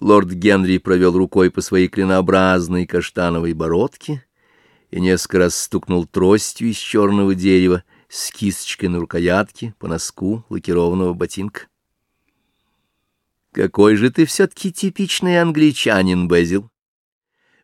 Лорд Генри провел рукой по своей клинообразной каштановой бородке и несколько раз стукнул тростью из черного дерева с кисточкой на рукоятке по носку лакированного ботинка. «Какой же ты все-таки типичный англичанин, Безил!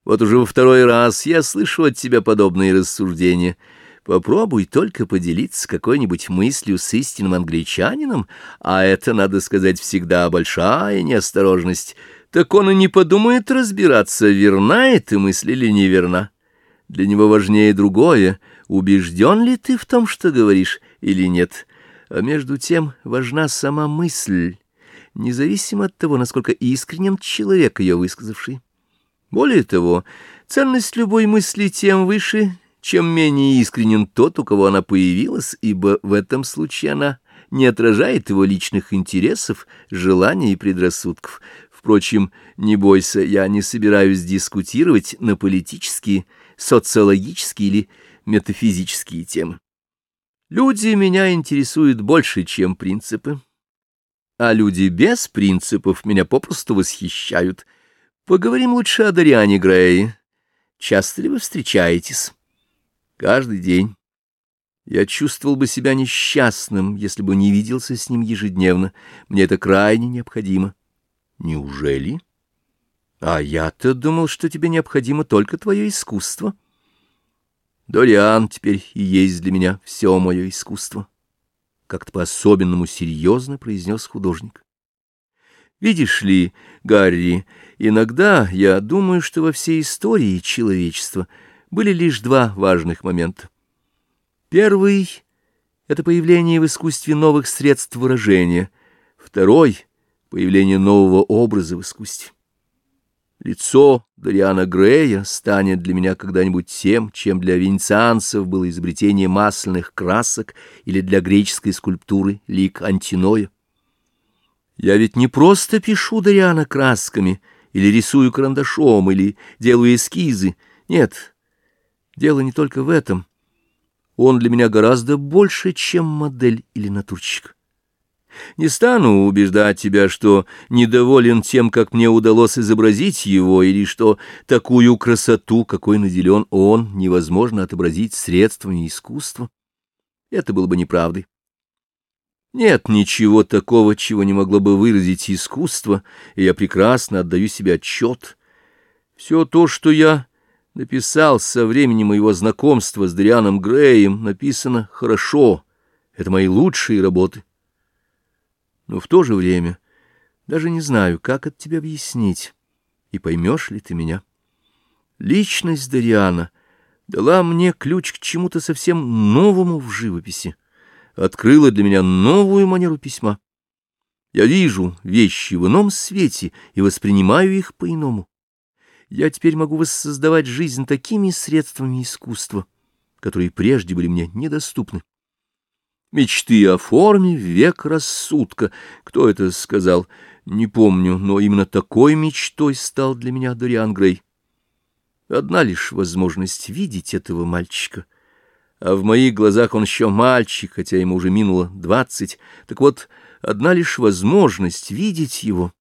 Вот уже во второй раз я слышу от тебя подобные рассуждения». Попробуй только поделиться какой-нибудь мыслью с истинным англичанином, а это, надо сказать, всегда большая неосторожность так он и не подумает разбираться, верна эта мысль или неверна. Для него важнее другое, убежден ли ты в том, что говоришь, или нет. А между тем важна сама мысль, независимо от того, насколько искренен человек, ее высказавший. Более того, ценность любой мысли тем выше, чем менее искренен тот, у кого она появилась, ибо в этом случае она не отражает его личных интересов, желаний и предрассудков. Впрочем, не бойся, я не собираюсь дискутировать на политические, социологические или метафизические темы. Люди меня интересуют больше, чем принципы. А люди без принципов меня попросту восхищают. Поговорим лучше о Дариане Грее. Часто ли вы встречаетесь? Каждый день. Я чувствовал бы себя несчастным, если бы не виделся с ним ежедневно. Мне это крайне необходимо. Неужели? А я-то думал, что тебе необходимо только твое искусство. Дориан теперь и есть для меня все мое искусство. Как-то по-особенному серьезно произнес художник. Видишь ли, Гарри, иногда я думаю, что во всей истории человечества были лишь два важных момента. Первый — это появление в искусстве новых средств выражения. Второй — появление нового образа в искусстве. Лицо Дариана Грея станет для меня когда-нибудь тем, чем для венецианцев было изобретение масляных красок или для греческой скульптуры лик Антиноя. Я ведь не просто пишу Дариана красками, или рисую карандашом, или делаю эскизы. Нет, дело не только в этом. Он для меня гораздо больше, чем модель или натурщик. Не стану убеждать тебя, что недоволен тем, как мне удалось изобразить его, или что такую красоту, какой наделен он, невозможно отобразить средствами искусства. Это было бы неправдой. Нет ничего такого, чего не могло бы выразить искусство, и я прекрасно отдаю себе отчет. Все то, что я написал со времени моего знакомства с Дрианом Греем, написано хорошо. Это мои лучшие работы но в то же время даже не знаю, как от тебя объяснить, и поймешь ли ты меня. Личность Дариана дала мне ключ к чему-то совсем новому в живописи, открыла для меня новую манеру письма. Я вижу вещи в ином свете и воспринимаю их по-иному. Я теперь могу воссоздавать жизнь такими средствами искусства, которые прежде были мне недоступны. Мечты о форме век рассудка. Кто это сказал? Не помню, но именно такой мечтой стал для меня Дориан Грей. Одна лишь возможность видеть этого мальчика. А в моих глазах он еще мальчик, хотя ему уже минуло двадцать. Так вот, одна лишь возможность видеть его.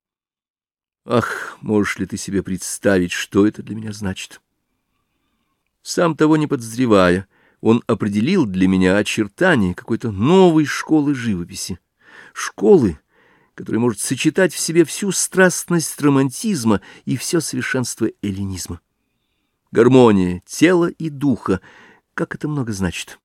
Ах, можешь ли ты себе представить, что это для меня значит? Сам того не подозревая, он определил для меня очертания какой-то новой школы живописи. Школы, которая может сочетать в себе всю страстность романтизма и все совершенство эллинизма. Гармония тела и духа, как это много значит.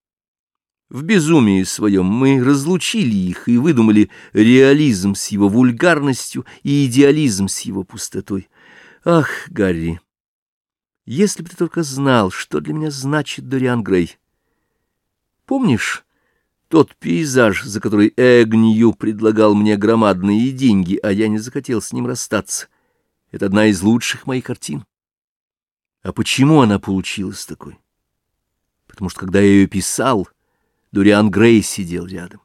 В безумии своем мы разлучили их и выдумали реализм с его вульгарностью и идеализм с его пустотой. Ах, Гарри, если бы ты только знал, что для меня значит Дориан Грей! Помнишь тот пейзаж, за который Эгнию предлагал мне громадные деньги, а я не захотел с ним расстаться? Это одна из лучших моих картин. А почему она получилась такой? Потому что, когда я ее писал, Дуриан Грей сидел рядом.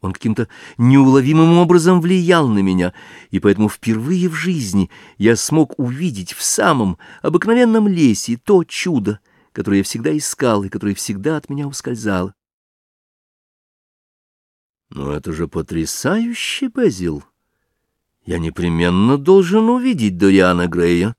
Он каким-то неуловимым образом влиял на меня, и поэтому впервые в жизни я смог увидеть в самом обыкновенном лесе то чудо, которую я всегда искал и которая всегда от меня ускользала. Но это же потрясающе, Безил. Я непременно должен увидеть Дориана Грея.